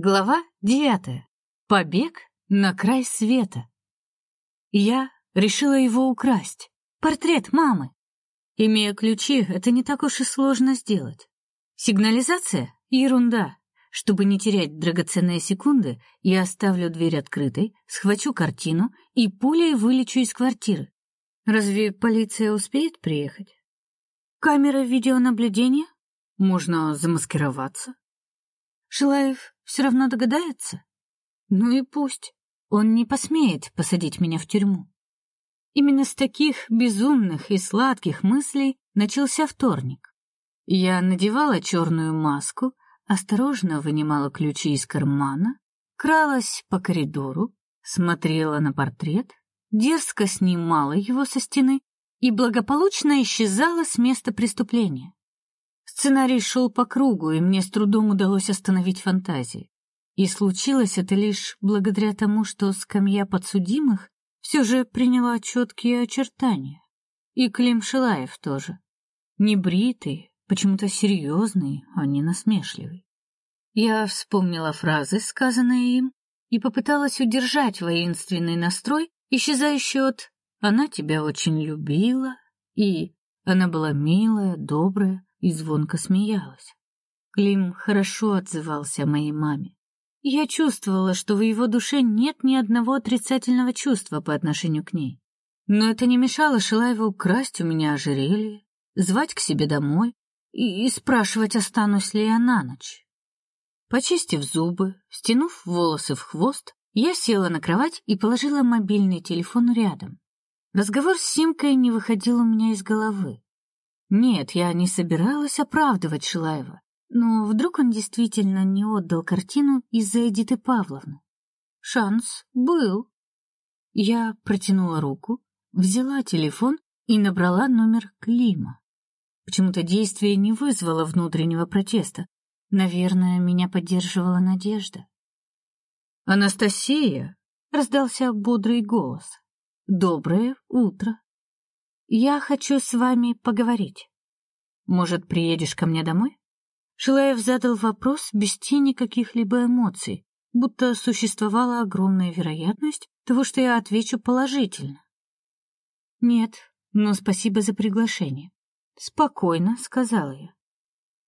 Глава девятая. Побег на край света. Я решила его украсть. Портрет мамы. Имея ключи, это не так уж и сложно сделать. Сигнализация — ерунда. Чтобы не терять драгоценные секунды, я оставлю дверь открытой, схвачу картину и пулей вылечу из квартиры. Разве полиция успеет приехать? Камера видеонаблюдения? Можно замаскироваться. Шилаев все равно догадается? Ну и пусть. Он не посмеет посадить меня в тюрьму. Именно с таких безумных и сладких мыслей начался вторник. Я надевала черную маску, осторожно вынимала ключи из кармана, кралась по коридору, смотрела на портрет, дерзко снимала его со стены и благополучно исчезала с места преступления. Сценарий шел по кругу, и мне с трудом удалось остановить фантазии. И случилось это лишь благодаря тому, что скамья подсудимых все же приняла четкие очертания. И Клим Шилаев тоже. Не бритый, почему-то серьезный, а не насмешливый. Я вспомнила фразы, сказанные им, и попыталась удержать воинственный настрой, исчезающий от «она тебя очень любила» и «она была милая, добрая, и звонко смеялась. Клим хорошо отзывался о моей маме. Я чувствовала, что в его душе нет ни одного отрицательного чувства по отношению к ней. Но это не мешало Шилаеву украсть у меня ожерелье, звать к себе домой и, и спрашивать, останусь ли я на ночь. Почистив зубы, стянув волосы в хвост, я села на кровать и положила мобильный телефон рядом. Разговор с Симкой не выходил у меня из головы. Нет, я не собиралась оправдывать Шилаева, но вдруг он действительно не отдал картину из-за Эдиты Павловны. Шанс был. Я протянула руку, взяла телефон и набрала номер Клима. Почему-то действие не вызвало внутреннего протеста. Наверное, меня поддерживала надежда. Анастасия, раздался бодрый голос. Доброе утро. Я хочу с вами поговорить. Может, приедешь ко мне домой? Шилаев задал вопрос без тени каких-либо эмоций, будто существовала огромная вероятность того, что я отвечу положительно. Нет, но спасибо за приглашение. Спокойно, сказала я.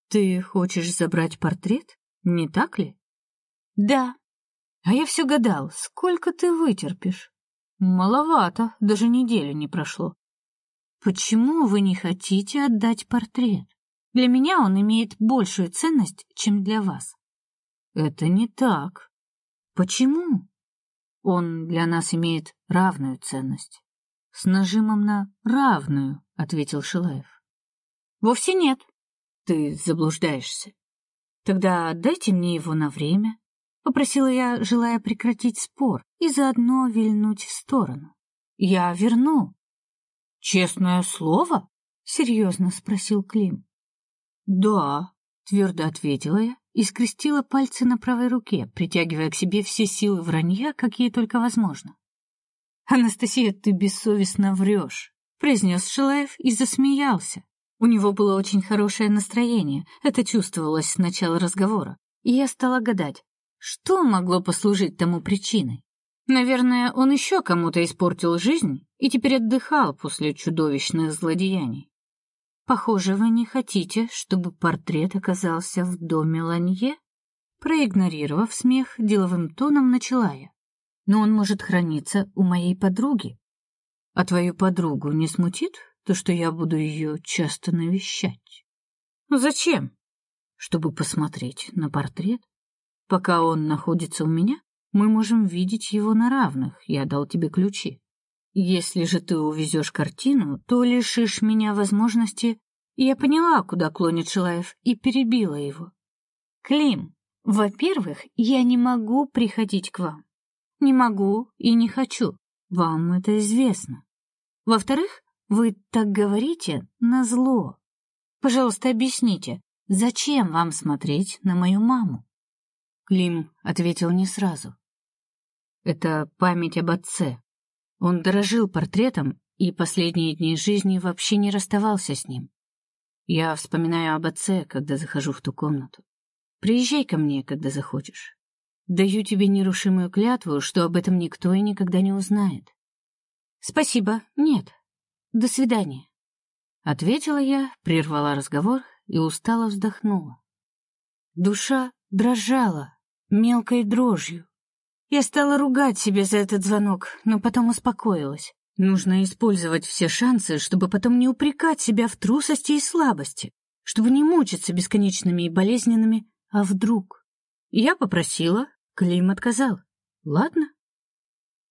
Ты хочешь забрать портрет, не так ли? Да. А я все гадал, сколько ты вытерпишь? Маловато, даже недели не прошло. Почему вы не хотите отдать портрет? Для меня он имеет большую ценность, чем для вас. Это не так. Почему? Он для нас имеет равную ценность. С нажимом на равную, ответил Шилаев. Вовсе нет. Ты заблуждаешься. Тогда отдайте мне его на время, попросила я, желая прекратить спор и заодно вильнуть в сторону. Я верну, Честное слово? серьезно спросил Клим. Да, твердо ответила я и скрестила пальцы на правой руке, притягивая к себе все силы вранья, какие только возможно. Анастасия, ты бессовестно врешь», — произнес Шилаев и засмеялся. У него было очень хорошее настроение, это чувствовалось с начала разговора. И я стала гадать, что могло послужить тому причиной. Наверное, он еще кому-то испортил жизнь и теперь отдыхал после чудовищных злодеяний. Похоже, вы не хотите, чтобы портрет оказался в доме Ланье? Проигнорировав смех, деловым тоном начала я. Но он может храниться у моей подруги. А твою подругу не смутит то, что я буду ее часто навещать? Зачем? Чтобы посмотреть на портрет, пока он находится у меня? Мы можем видеть его на равных. Я дал тебе ключи. Если же ты увезешь картину, то лишишь меня возможности. Я поняла, куда клонит Шилаев, и перебила его. Клим, во-первых, я не могу приходить к вам. Не могу и не хочу. Вам это известно. Во-вторых, вы так говорите на зло. Пожалуйста, объясните, зачем вам смотреть на мою маму? Клим ответил не сразу. Это память об отце. Он дорожил портретом и последние дни жизни вообще не расставался с ним. Я вспоминаю об отце, когда захожу в ту комнату. Приезжай ко мне, когда захочешь. Даю тебе нерушимую клятву, что об этом никто и никогда не узнает. Спасибо, нет. До свидания. Ответила я, прервала разговор и устало вздохнула. Душа дрожала мелкой дрожью. Я стала ругать себя за этот звонок, но потом успокоилась. Нужно использовать все шансы, чтобы потом не упрекать себя в трусости и слабости, чтобы не мучиться бесконечными и болезненными «а вдруг?». Я попросила, Клим отказал. Ладно.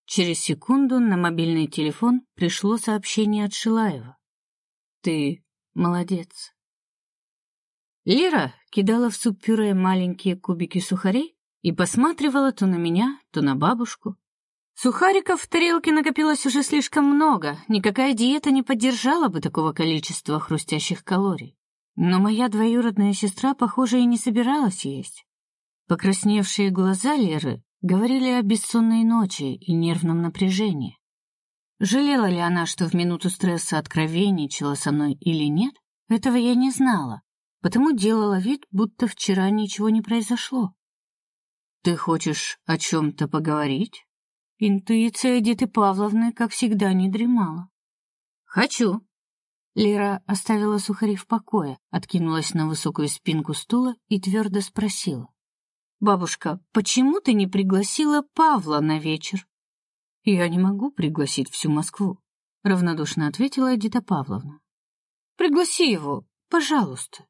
Через секунду на мобильный телефон пришло сообщение от Шилаева. Ты молодец. Лера кидала в суп-пюре маленькие кубики сухарей и посматривала то на меня, то на бабушку. Сухариков в тарелке накопилось уже слишком много, никакая диета не поддержала бы такого количества хрустящих калорий. Но моя двоюродная сестра, похоже, и не собиралась есть. Покрасневшие глаза Леры говорили о бессонной ночи и нервном напряжении. Жалела ли она, что в минуту стресса откровенничала со мной или нет, этого я не знала, потому делала вид, будто вчера ничего не произошло. Ты хочешь о чем то поговорить? Интуиция Эдиты Павловны, как всегда, не дремала. Хочу. Лера оставила сухари в покое, откинулась на высокую спинку стула и твердо спросила: "Бабушка, почему ты не пригласила Павла на вечер?" Я не могу пригласить всю Москву, равнодушно ответила Эдита Павловна. Пригласи его, пожалуйста.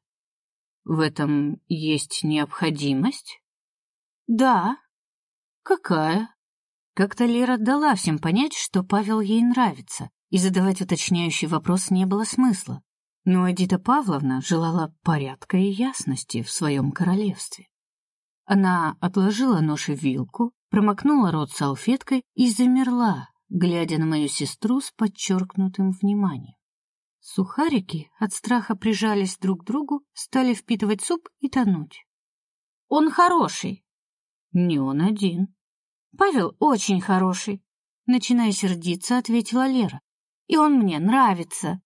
В этом есть необходимость? Да. Какая? Как-то Лера дала всем понять, что Павел ей нравится, и задавать уточняющий вопрос не было смысла. Но Эдита Павловна желала порядка и ясности в своем королевстве. Она отложила нож и вилку, промокнула рот салфеткой и замерла, глядя на мою сестру с подчеркнутым вниманием. Сухарики от страха прижались друг к другу, стали впитывать суп и тонуть. Он хороший. Не он один. Павел очень хороший, начиная сердиться, ответила Лера. И он мне нравится.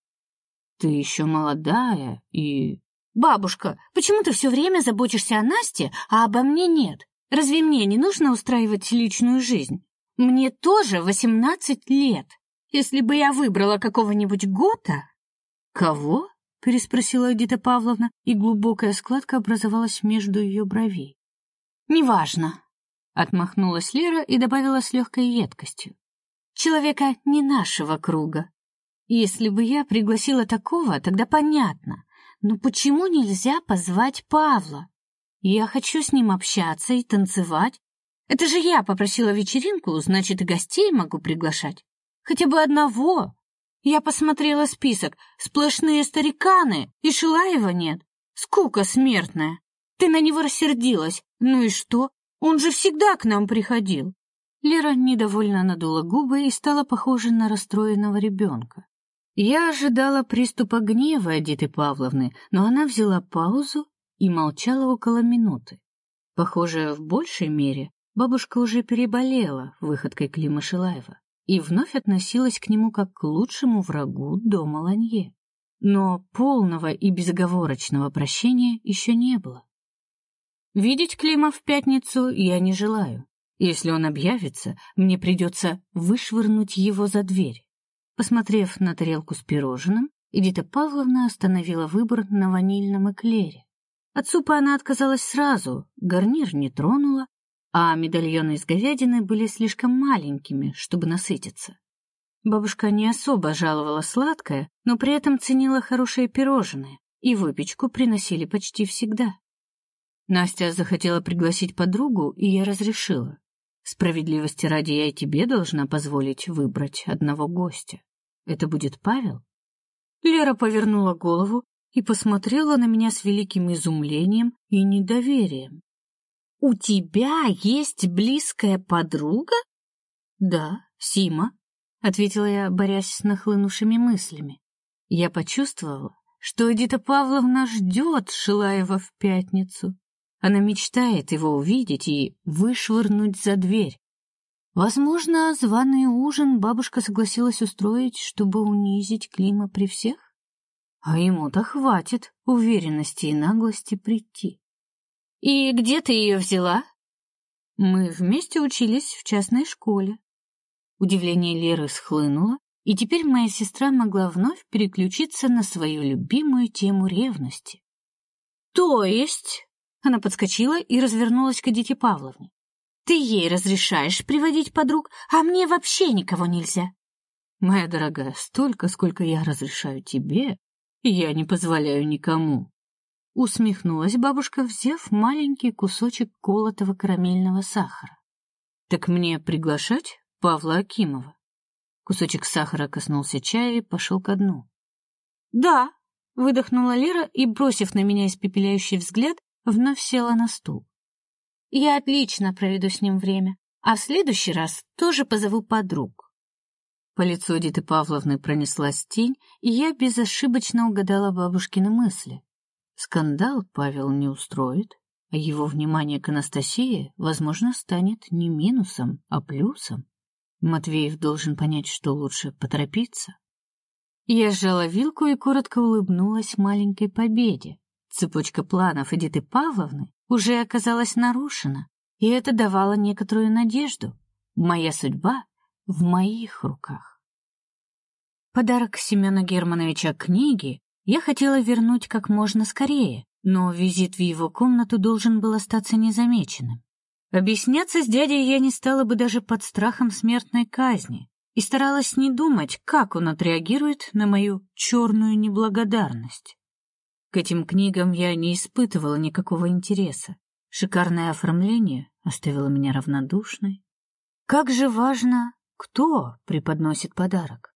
Ты еще молодая и Бабушка, почему ты все время заботишься о Насте, а обо мне нет? Разве мне не нужно устраивать личную жизнь? Мне тоже восемнадцать лет. Если бы я выбрала какого-нибудь Гота... Кого? переспросила Эдита Павловна, и глубокая складка образовалась между ее бровей. Неважно, отмахнулась Лера и добавила с легкой едкостью. Человека не нашего круга. Если бы я пригласила такого, тогда понятно. Но почему нельзя позвать Павла? Я хочу с ним общаться и танцевать. Это же я попросила вечеринку, значит, и гостей могу приглашать. Хотя бы одного. Я посмотрела список. Сплошные стариканы, и Шилаева нет. Скука смертная. Ты на него рассердилась. Ну и что? Он же всегда к нам приходил. Лера недовольно надула губы и стала похожа на расстроенного ребенка. Я ожидала приступа гнева Эдиты Павловны, но она взяла паузу и молчала около минуты. Похоже, в большей мере бабушка уже переболела выходкой Клима Шилаева и вновь относилась к нему как к лучшему врагу дома Ланье. Но полного и безоговорочного прощения еще не было. Видеть Клима в пятницу я не желаю. Если он объявится, мне придется вышвырнуть его за дверь. Посмотрев на тарелку с пирожным, Эдита Павловна остановила выбор на ванильном эклере. От супа она отказалась сразу, гарнир не тронула, а медальоны из говядины были слишком маленькими, чтобы насытиться. Бабушка не особо жаловала сладкое, но при этом ценила хорошие пирожные, и выпечку приносили почти всегда. Настя захотела пригласить подругу, и я разрешила. Справедливости ради я и тебе должна позволить выбрать одного гостя. Это будет Павел? Лера повернула голову и посмотрела на меня с великим изумлением и недоверием. У тебя есть близкая подруга? Да, Сима, ответила я, борясь с нахлынувшими мыслями. Я почувствовала, что Эдита Павловна ждет Шилаева в пятницу. Она мечтает его увидеть и вышвырнуть за дверь. Возможно, званый ужин бабушка согласилась устроить, чтобы унизить Клима при всех? А ему-то хватит уверенности и наглости прийти. И где ты ее взяла? Мы вместе учились в частной школе. Удивление Леры схлынуло, и теперь моя сестра могла вновь переключиться на свою любимую тему ревности. То есть, она подскочила и развернулась к Эдите Павловне. Ты ей разрешаешь приводить подруг, а мне вообще никого нельзя. Моя дорогая, столько, сколько я разрешаю тебе, я не позволяю никому. Усмехнулась бабушка, взяв маленький кусочек колотого карамельного сахара. Так мне приглашать Павла Акимова? Кусочек сахара коснулся чая и пошел ко дну. Да, выдохнула Лера и, бросив на меня испепеляющий взгляд, вновь села на стул. Я отлично проведу с ним время, а в следующий раз тоже позову подруг. По лицу Диты Павловны пронеслась тень, и я безошибочно угадала бабушкины мысли. Скандал Павел не устроит, а его внимание к Анастасии, возможно, станет не минусом, а плюсом. Матвеев должен понять, что лучше поторопиться. Я сжала вилку и коротко улыбнулась маленькой победе. Цепочка планов Эдиты Павловны уже оказалась нарушена, и это давало некоторую надежду. Моя судьба в моих руках. Подарок Семена Германовича книги я хотела вернуть как можно скорее, но визит в его комнату должен был остаться незамеченным. Объясняться с дядей я не стала бы даже под страхом смертной казни и старалась не думать, как он отреагирует на мою черную неблагодарность. К этим книгам я не испытывала никакого интереса. Шикарное оформление оставило меня равнодушной. Как же важно, кто преподносит подарок.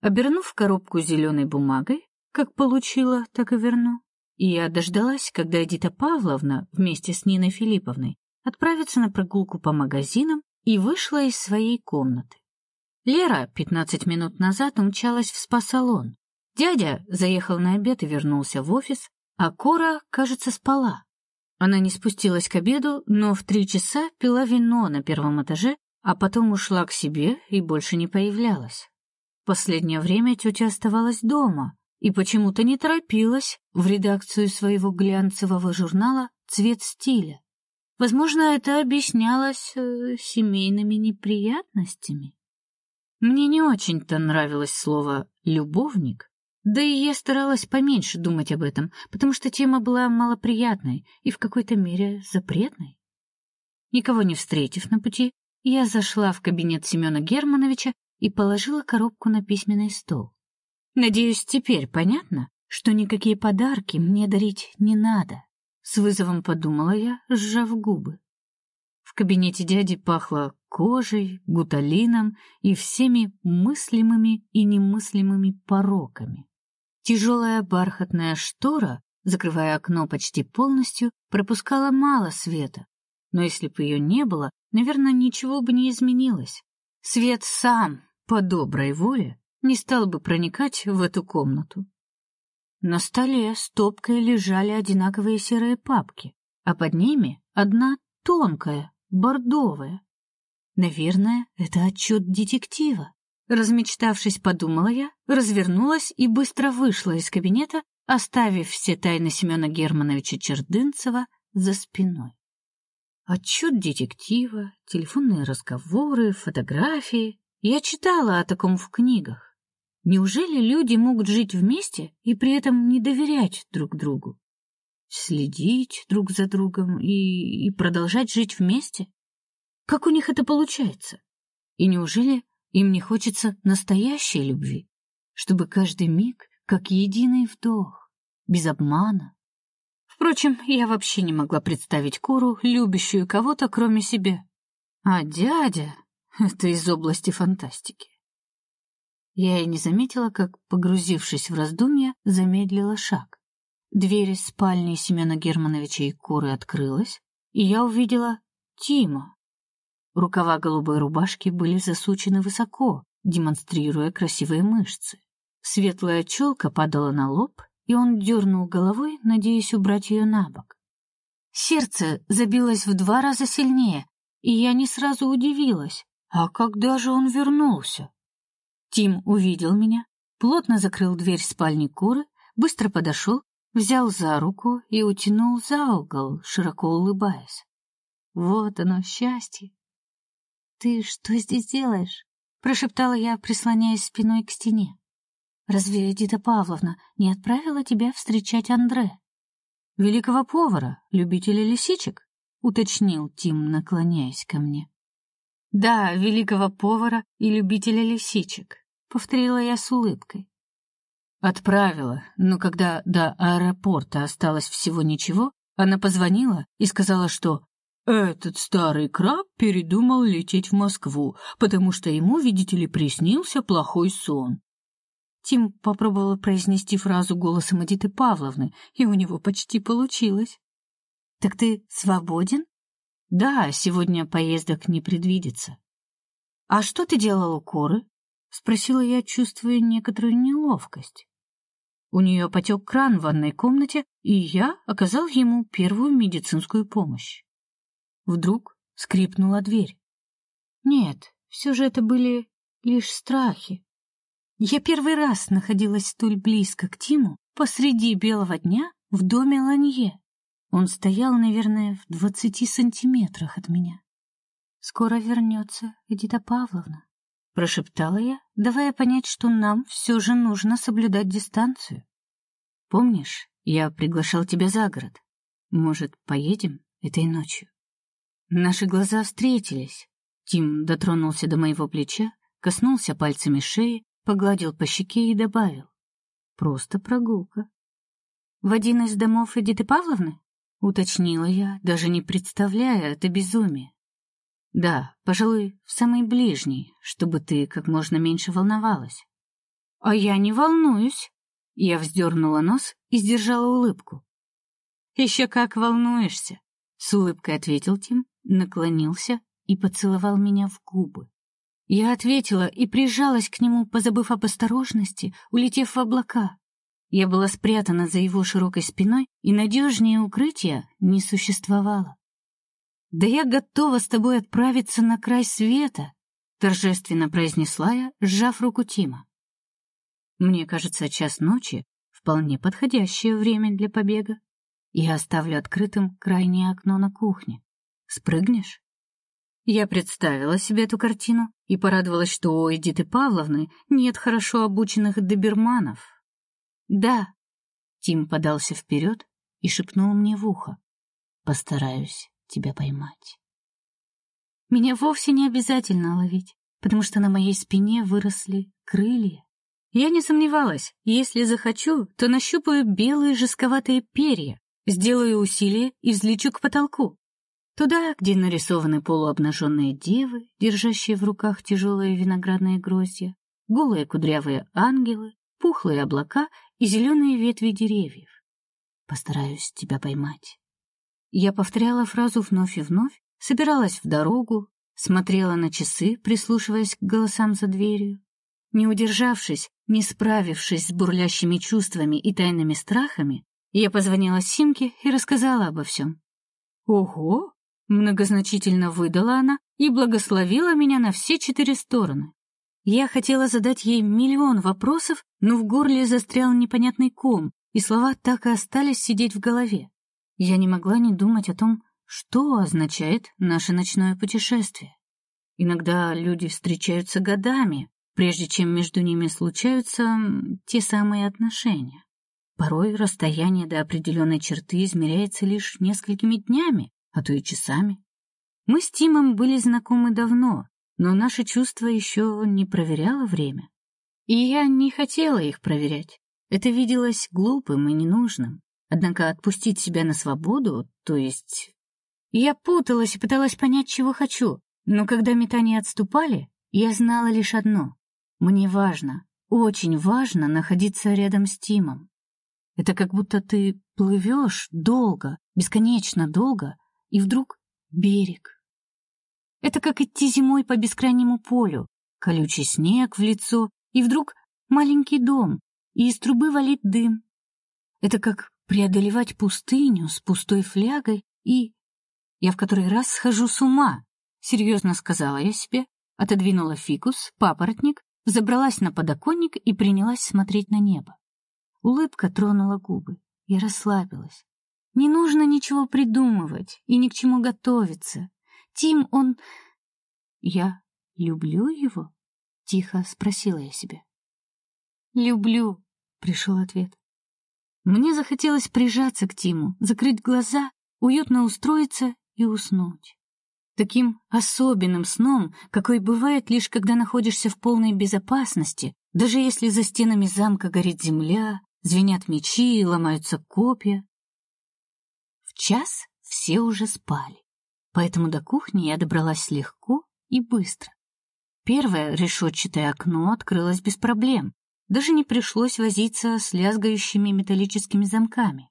Обернув коробку зеленой бумагой, как получила, так и верну, я дождалась, когда Эдита Павловна вместе с Ниной Филипповной отправится на прогулку по магазинам и вышла из своей комнаты. Лера пятнадцать минут назад умчалась в спа-салон. Дядя заехал на обед и вернулся в офис, а Кора, кажется, спала. Она не спустилась к обеду, но в три часа пила вино на первом этаже, а потом ушла к себе и больше не появлялась. Последнее время тетя оставалась дома и почему-то не торопилась в редакцию своего глянцевого журнала «Цвет стиля». Возможно, это объяснялось э, семейными неприятностями. Мне не очень-то нравилось слово «любовник», да и я старалась поменьше думать об этом, потому что тема была малоприятной и в какой-то мере запретной. Никого не встретив на пути, я зашла в кабинет Семена Германовича и положила коробку на письменный стол. Надеюсь, теперь понятно, что никакие подарки мне дарить не надо. С вызовом подумала я, сжав губы. В кабинете дяди пахло кожей, гуталином и всеми мыслимыми и немыслимыми пороками. Тяжелая бархатная штора, закрывая окно почти полностью, пропускала мало света. Но если бы ее не было, наверное, ничего бы не изменилось. Свет сам, по доброй воле, не стал бы проникать в эту комнату. На столе стопкой лежали одинаковые серые папки, а под ними одна тонкая, бордовая. Наверное, это отчет детектива. Размечтавшись, подумала я, развернулась и быстро вышла из кабинета, оставив все тайны Семена Германовича Чердынцева за спиной. Отчет детектива, телефонные разговоры, фотографии. Я читала о таком в книгах. Неужели люди могут жить вместе и при этом не доверять друг другу? Следить друг за другом и, и продолжать жить вместе? Как у них это получается? И неужели им не хочется настоящей любви, чтобы каждый миг как единый вдох, без обмана? Впрочем, я вообще не могла представить Куру, любящую кого-то, кроме себя. А дядя — это из области фантастики. Я и не заметила, как, погрузившись в раздумья, замедлила шаг. Дверь спальни Семена Германовича и Куры открылась, и я увидела Тима. Рукава голубой рубашки были засучены высоко, демонстрируя красивые мышцы. Светлая челка падала на лоб, и он дернул головой, надеясь убрать ее на бок. Сердце забилось в два раза сильнее, и я не сразу удивилась. А когда же он вернулся? Тим увидел меня, плотно закрыл дверь спальни Куры, быстро подошел, взял за руку и утянул за угол, широко улыбаясь. Вот оно, счастье. Ты что здесь делаешь? прошептала я, прислоняясь спиной к стене. Разве Эдита Павловна не отправила тебя встречать Андре? Великого повара, любителя лисичек, уточнил Тим, наклоняясь ко мне. Да, великого повара и любителя лисичек, повторила я с улыбкой. Отправила, но когда до аэропорта осталось всего ничего, она позвонила и сказала, что этот старый краб передумал лететь в Москву, потому что ему, видите ли, приснился плохой сон. Тим попробовал произнести фразу голосом Эдиты Павловны, и у него почти получилось. Так ты свободен? Да, сегодня поездок не предвидится. А что ты делал у Коры? спросила я, чувствуя некоторую неловкость. У нее потек кран в ванной комнате, и я оказал ему первую медицинскую помощь. Вдруг скрипнула дверь. Нет, все же это были лишь страхи. Я первый раз находилась столь близко к Тиму посреди белого дня в доме Ланье. Он стоял, наверное, в двадцати сантиметрах от меня. Скоро вернется Эдита Павловна прошептала я, давая понять, что нам все же нужно соблюдать дистанцию. Помнишь, я приглашал тебя за город? Может, поедем этой ночью? Наши глаза встретились. Тим дотронулся до моего плеча, коснулся пальцами шеи, погладил по щеке и добавил: "Просто прогулка". В один из домов Эдиты Павловны, уточнила я, даже не представляя это безумие. Да, пожалуй, в самый ближний, чтобы ты как можно меньше волновалась. А я не волнуюсь. Я вздернула нос и сдержала улыбку. «Еще как волнуешься, с улыбкой ответил Тим, наклонился и поцеловал меня в губы. Я ответила и прижалась к нему, позабыв об осторожности, улетев в облака. Я была спрятана за его широкой спиной, и надежнее укрытия не существовало. Да я готова с тобой отправиться на край света, торжественно произнесла я, сжав руку Тима. Мне кажется, час ночи вполне подходящее время для побега. Я оставлю открытым крайнее окно на кухне. Спрыгнешь? Я представила себе эту картину и порадовалась, что у Эдиты Павловны нет хорошо обученных доберманов. Да. Тим подался вперед и шепнул мне в ухо: "Постараюсь" тебя поймать. Меня вовсе не обязательно ловить, потому что на моей спине выросли крылья. Я не сомневалась, если захочу, то нащупаю белые жестковатые перья, сделаю усилие и взлечу к потолку. Туда, где нарисованы полуобнаженные девы, держащие в руках тяжелые виноградные гроздья, голые кудрявые ангелы, пухлые облака и зеленые ветви деревьев. Постараюсь тебя поймать. Я повторяла фразу вновь и вновь, собиралась в дорогу, смотрела на часы, прислушиваясь к голосам за дверью. Не удержавшись, не справившись с бурлящими чувствами и тайными страхами, я позвонила Симке и рассказала обо всем. «Ого!» — многозначительно выдала она и благословила меня на все четыре стороны. Я хотела задать ей миллион вопросов, но в горле застрял непонятный ком, и слова так и остались сидеть в голове. Я не могла не думать о том, что означает наше ночное путешествие. Иногда люди встречаются годами, прежде чем между ними случаются те самые отношения. Порой расстояние до определенной черты измеряется лишь несколькими днями, а то и часами. Мы с Тимом были знакомы давно, но наше чувство еще не проверяло время. И я не хотела их проверять. Это виделось глупым и ненужным. Однако отпустить себя на свободу, то есть... Я путалась и пыталась понять, чего хочу, но когда метания отступали, я знала лишь одно. Мне важно, очень важно находиться рядом с Тимом. Это как будто ты плывешь долго, бесконечно долго, и вдруг берег. Это как идти зимой по бескрайнему полю, колючий снег в лицо, и вдруг маленький дом, и из трубы валит дым. Это как преодолевать пустыню с пустой флягой и... Я в который раз схожу с ума, серьезно сказала я себе, отодвинула фикус, папоротник, забралась на подоконник и принялась смотреть на небо. Улыбка тронула губы. Я расслабилась. Не нужно ничего придумывать и ни к чему готовиться. Тим, он... Я люблю его? Тихо спросила я себя. Люблю, пришел ответ. Мне захотелось прижаться к Тиму, закрыть глаза, уютно устроиться и уснуть. Таким особенным сном, какой бывает лишь когда находишься в полной безопасности, даже если за стенами замка горит земля, звенят мечи и ломаются копья. Час все уже спали, поэтому до кухни я добралась легко и быстро. Первое решетчатое окно открылось без проблем, даже не пришлось возиться с лязгающими металлическими замками.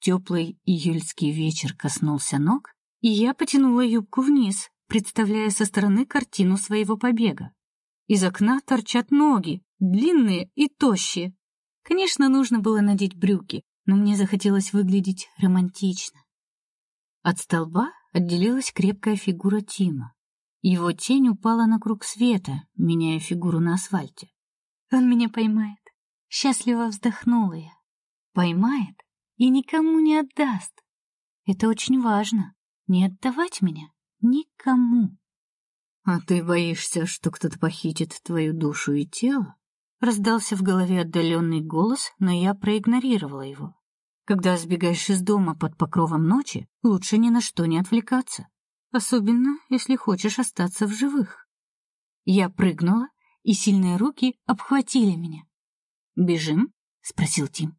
Теплый июльский вечер коснулся ног, и я потянула юбку вниз, представляя со стороны картину своего побега. Из окна торчат ноги, длинные и тощие. Конечно, нужно было надеть брюки, но мне захотелось выглядеть романтично. От столба отделилась крепкая фигура Тима. Его тень упала на круг света, меняя фигуру на асфальте. Он меня поймает. Счастливо вздохнула я. Поймает и никому не отдаст. Это очень важно. Не отдавать меня никому. А ты боишься, что кто-то похитит твою душу и тело? Раздался в голове отдаленный голос, но я проигнорировала его. Когда сбегаешь из дома под покровом ночи, лучше ни на что не отвлекаться, особенно если хочешь остаться в живых. Я прыгнула и сильные руки обхватили меня. «Бежим?» — спросил Тим.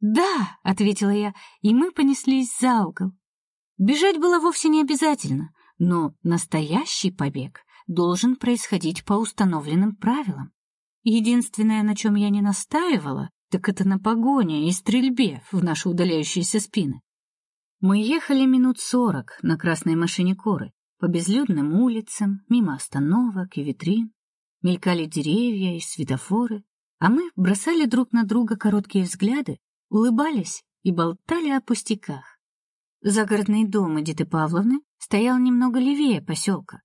«Да», — ответила я, и мы понеслись за угол. Бежать было вовсе не обязательно, но настоящий побег должен происходить по установленным правилам. Единственное, на чем я не настаивала, так это на погоне и стрельбе в наши удаляющиеся спины. Мы ехали минут сорок на красной машине Коры по безлюдным улицам, мимо остановок и витрин. Мелькали деревья и светофоры, а мы бросали друг на друга короткие взгляды, улыбались и болтали о пустяках. Загородный дом Эдиты Павловны стоял немного левее поселка.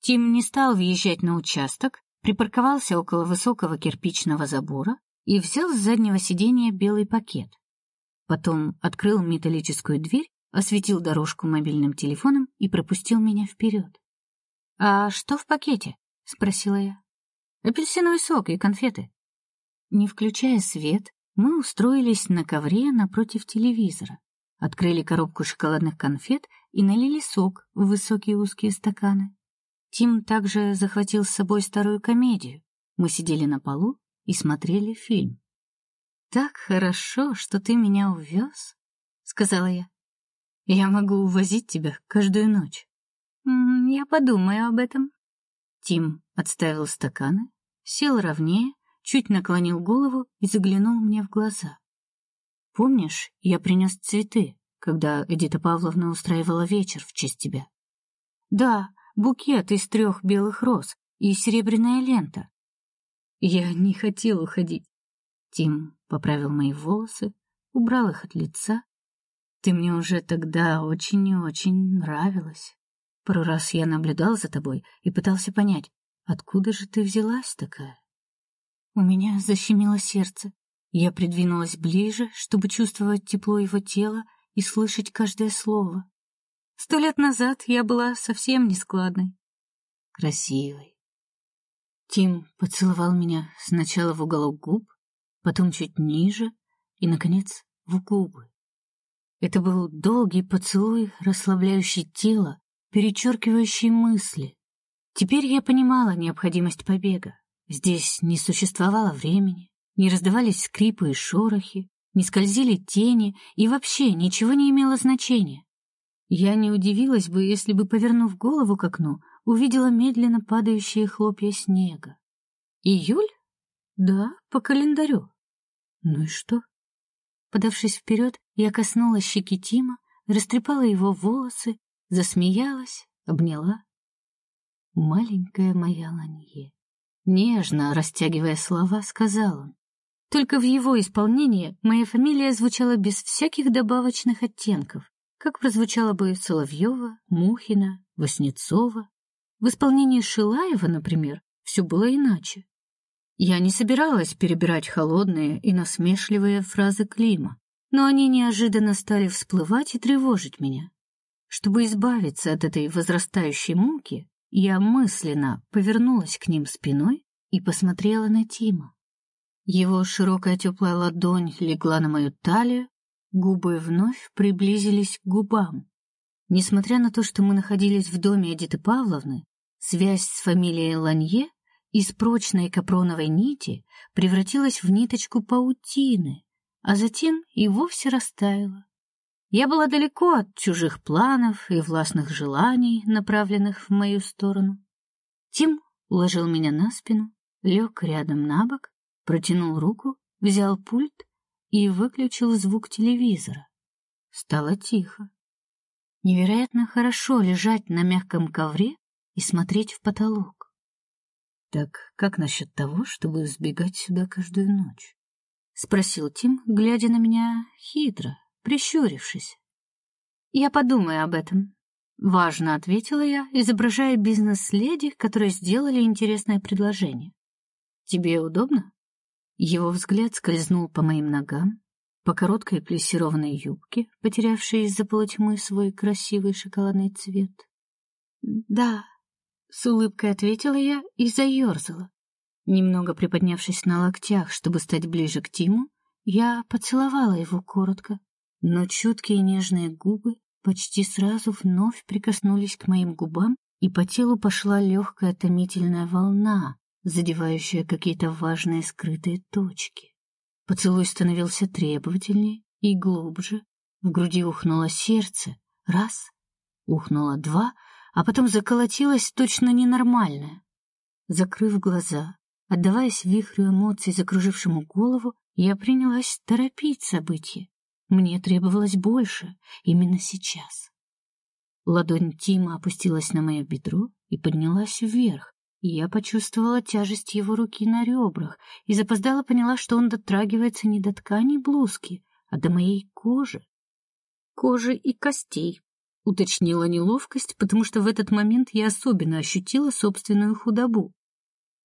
Тим не стал въезжать на участок, припарковался около высокого кирпичного забора и взял с заднего сиденья белый пакет. Потом открыл металлическую дверь, осветил дорожку мобильным телефоном и пропустил меня вперед. «А что в пакете?» — спросила я. Апельсиновый сок и конфеты. Не включая свет, мы устроились на ковре напротив телевизора, открыли коробку шоколадных конфет и налили сок в высокие узкие стаканы. Тим также захватил с собой старую комедию. Мы сидели на полу и смотрели фильм. Так хорошо, что ты меня увез», — сказала я. Я могу увозить тебя каждую ночь. я подумаю об этом. Тим отставил стаканы, сел ровнее, чуть наклонил голову и заглянул мне в глаза. Помнишь, я принес цветы, когда Эдита Павловна устраивала вечер в честь тебя? Да, букет из трех белых роз и серебряная лента. Я не хотел уходить. Тим поправил мои волосы, убрал их от лица. Ты мне уже тогда очень и очень нравилась. Пару раз я наблюдал за тобой и пытался понять, Откуда же ты взялась такая? У меня защемило сердце. Я придвинулась ближе, чтобы чувствовать тепло его тела и слышать каждое слово. Сто лет назад я была совсем нескладной. Красивой. Тим поцеловал меня сначала в уголок губ, потом чуть ниже и, наконец, в губы. Это был долгий поцелуй, расслабляющий тело, перечеркивающий мысли. Теперь я понимала необходимость побега. Здесь не существовало времени, не раздавались скрипы и шорохи, не скользили тени, и вообще ничего не имело значения. Я не удивилась бы, если бы, повернув голову к окну, увидела медленно падающие хлопья снега. Июль? Да, по календарю. Ну и что? Подавшись вперед, я коснулась щеки Тима, растрепала его волосы, засмеялась, обняла маленькая моя Ланье. Нежно, растягивая слова, сказал он. Только в его исполнении моя фамилия звучала без всяких добавочных оттенков, как прозвучала бы Соловьева, Мухина, Васнецова. В исполнении Шилаева, например, все было иначе. Я не собиралась перебирать холодные и насмешливые фразы Клима, но они неожиданно стали всплывать и тревожить меня. Чтобы избавиться от этой возрастающей муки, я мысленно повернулась к ним спиной и посмотрела на Тима. Его широкая теплая ладонь легла на мою талию, губы вновь приблизились к губам. Несмотря на то, что мы находились в доме Эдиты Павловны, связь с фамилией Ланье из прочной капроновой нити превратилась в ниточку паутины, а затем и вовсе растаяла. Я была далеко от чужих планов и властных желаний, направленных в мою сторону. Тим уложил меня на спину, лег рядом на бок, протянул руку, взял пульт и выключил звук телевизора. Стало тихо. Невероятно хорошо лежать на мягком ковре и смотреть в потолок. Так как насчет того, чтобы сбегать сюда каждую ночь? спросил Тим, глядя на меня хитро, прищурившись. Я подумаю об этом, важно ответила я, изображая бизнес-леди, которой сделали интересное предложение. Тебе удобно? Его взгляд скользнул по моим ногам, по короткой плессированной юбке, потерявшей из-за полутьмы свой красивый шоколадный цвет. "Да", с улыбкой ответила я и заерзала. Немного приподнявшись на локтях, чтобы стать ближе к Тиму, я поцеловала его коротко, но чуткие нежные губы почти сразу вновь прикоснулись к моим губам, и по телу пошла легкая томительная волна, задевающая какие-то важные скрытые точки. Поцелуй становился требовательнее и глубже. В груди ухнуло сердце. Раз, ухнуло два, а потом заколотилось точно ненормальное. Закрыв глаза, отдаваясь вихрю эмоций, закружившему голову, я принялась торопить события. Мне требовалось больше именно сейчас. Ладонь Тима опустилась на мое бедро и поднялась вверх, я почувствовала тяжесть его руки на ребрах и запоздала поняла, что он дотрагивается не до ткани блузки, а до моей кожи. Кожи и костей. Уточнила неловкость, потому что в этот момент я особенно ощутила собственную худобу.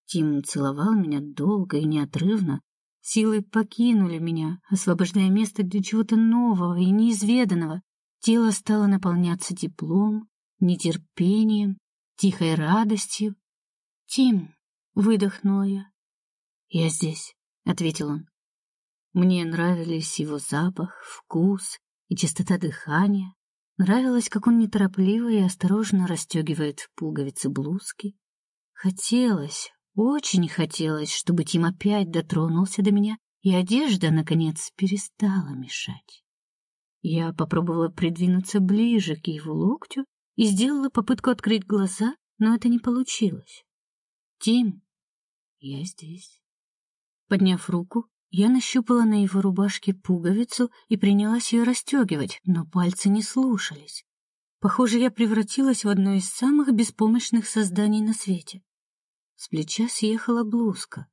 Тим целовал меня долго и неотрывно. Силы покинули меня, освобождая место для чего-то нового и неизведанного. Тело стало наполняться теплом, нетерпением, тихой радостью Тим, выдохнула я. Я здесь, ответил он. Мне нравились его запах, вкус и чистота дыхания. Нравилось, как он неторопливо и осторожно расстегивает пуговицы блузки. Хотелось, очень хотелось, чтобы Тим опять дотронулся до меня, и одежда наконец перестала мешать. Я попробовала придвинуться ближе к его локтю и сделала попытку открыть глаза, но это не получилось. Тим, я здесь. Подняв руку, я нащупала на его рубашке пуговицу и принялась ее расстегивать, но пальцы не слушались. Похоже, я превратилась в одно из самых беспомощных созданий на свете. С плеча съехала блузка.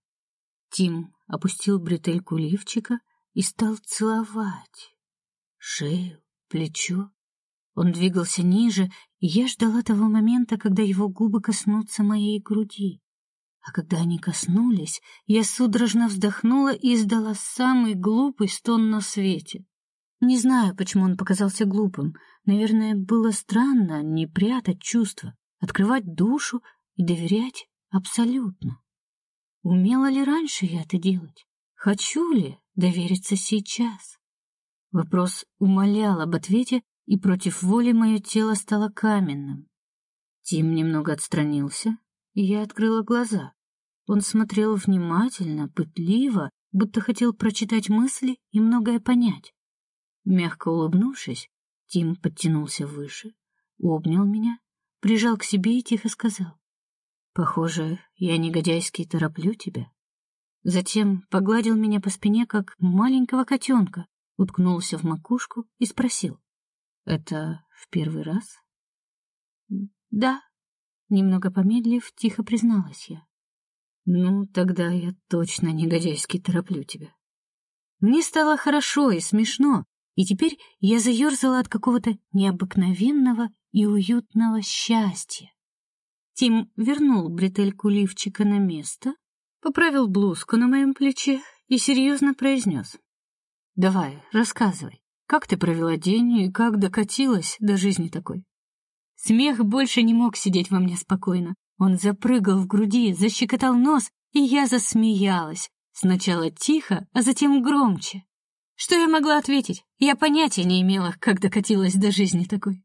Тим опустил бретельку лифчика и стал целовать шею, плечо. Он двигался ниже, и я ждала того момента, когда его губы коснутся моей груди. А когда они коснулись, я судорожно вздохнула и издала самый глупый стон на свете. Не знаю, почему он показался глупым. Наверное, было странно не прятать чувства, открывать душу и доверять абсолютно. Умела ли раньше я это делать? Хочу ли довериться сейчас? Вопрос умолял об ответе, и против воли мое тело стало каменным. Тим немного отстранился, и я открыла глаза. Он смотрел внимательно, пытливо, будто хотел прочитать мысли и многое понять. Мягко улыбнувшись, Тим подтянулся выше, обнял меня, прижал к себе и тихо сказал: "Похоже, я негодяйски тороплю тебя". Затем погладил меня по спине как маленького котенка, уткнулся в макушку и спросил: "Это в первый раз?" "Да", немного помедлив, тихо призналась я. Ну, тогда я точно негодяйски тороплю тебя. Мне стало хорошо и смешно, и теперь я заерзала от какого-то необыкновенного и уютного счастья. Тим вернул бретельку лифчика на место, поправил блузку на моем плече и серьезно произнес. Давай, рассказывай. Как ты провела день и как докатилась до жизни такой? Смех больше не мог сидеть во мне спокойно. Он запрыгал в груди, защекотал нос, и я засмеялась. Сначала тихо, а затем громче. Что я могла ответить? Я понятия не имела, как докатилась до жизни такой.